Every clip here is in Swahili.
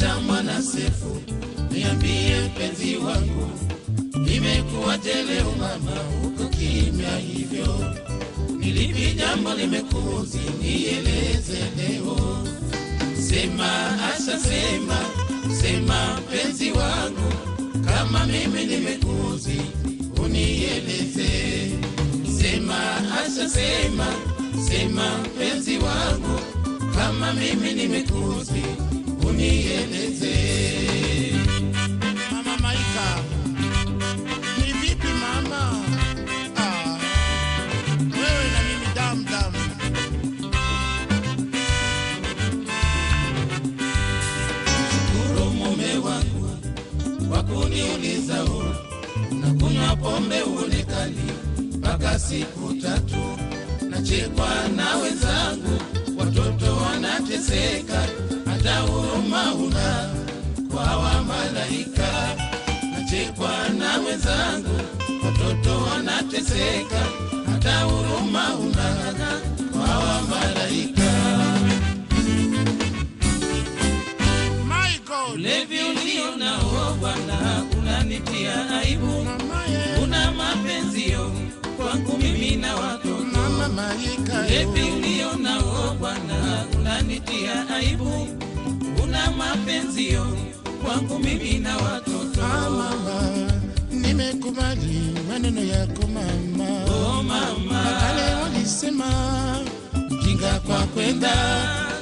shangwa na niambie mpenzi wangu, imekuwaje leo mama uko kimya hivyo? Ni lipi jambo limekuzi? Nieleze leo. Sema Asha, sema sema, mpenzi wangu, kama mimi nimekuzi, unieleze. Sema Asha, sema sema, mpenzi wangu, kama mimi nimekuzi unieleze. Mama Maika, ni vipi mama? Ah, wewe na mimi damu. Shukuru mume wangu kwa kuniuliza u na kunywa pombe uonekani mpaka siku tatu, nachekwa na wenzangu, watoto wanateseka, hata huruma una kwa wa malaika. Nachekwa na wenzangu, watoto wanateseka, hata huruma una kwa wa malaika. My God, Ulevi ulio nao Bwana unanitia aibu, una mapenzio kwangu mimi na watoto. Ulevi ulio nao Bwana unanitia aibu, mapenzio kwangu mimi na watoto. Ah, mama, nimekubali maneno yako mama. Oh mama, kale walisema mjinga kwa kwenda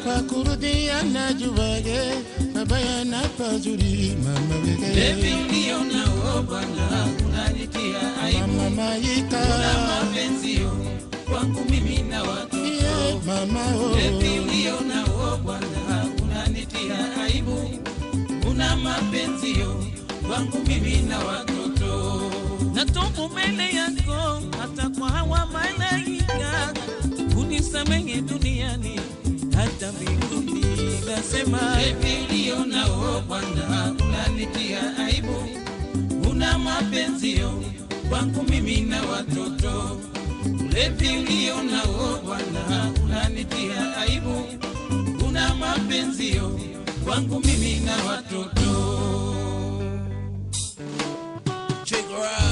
kwa kurudi anajuwage mabaya na pazuri mama wege uniona wewe Bwana unanitia aibu, mama Maika una yo kwangu mimi na watoto. yeah, mama oh. oh. uniona wewe Bwana kwangu mimi na watoto. Natubu mbele yako hata kwa hawa malaika, unisamehe duniani hata mbinguni. Nasema hivi ulio nao Bwana unanitia aibu, una mapenzio kwangu mimi na watoto. Ulevi ulio nao Bwana unanitia aibu, una mapenzio kwangu mimi na watoto. Jake around.